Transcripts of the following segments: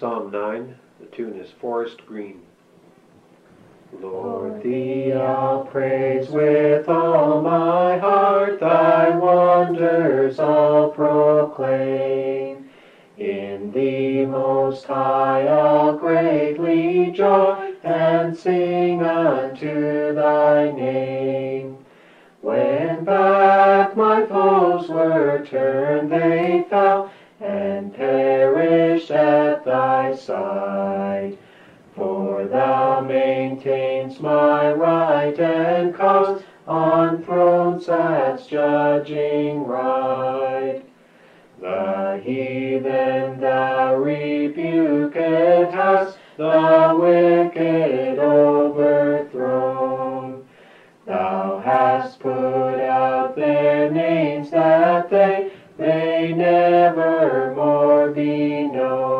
Psalm 9, the tune is Forest Green. Lord, thee I'll praise with all my heart, thy wonders I'll proclaim. In thee most high I'll greatly joy and sing unto thy name. When back my foes were turned, they fell side. For thou maintainst my right and cause on thrones that's judging right. The heathen thou rebuked hast, the wicked overthrown. Thou hast put out their names that they may never more be known.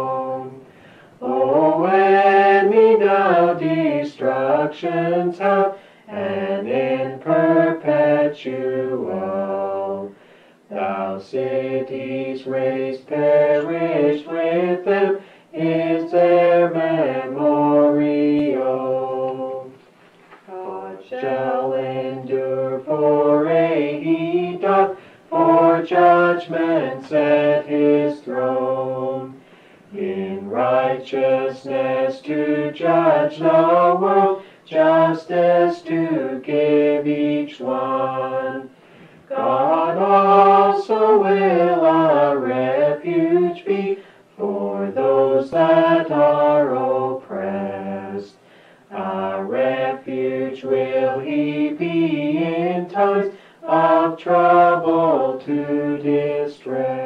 instructions and in perpetual. Thou cities raised perish with them is their memorial. God shall endure for a he doth for judgment set his throne. In righteousness to judge the world justice to give each one. God also will a refuge be for those that are oppressed. A refuge will he be in times of trouble to distress.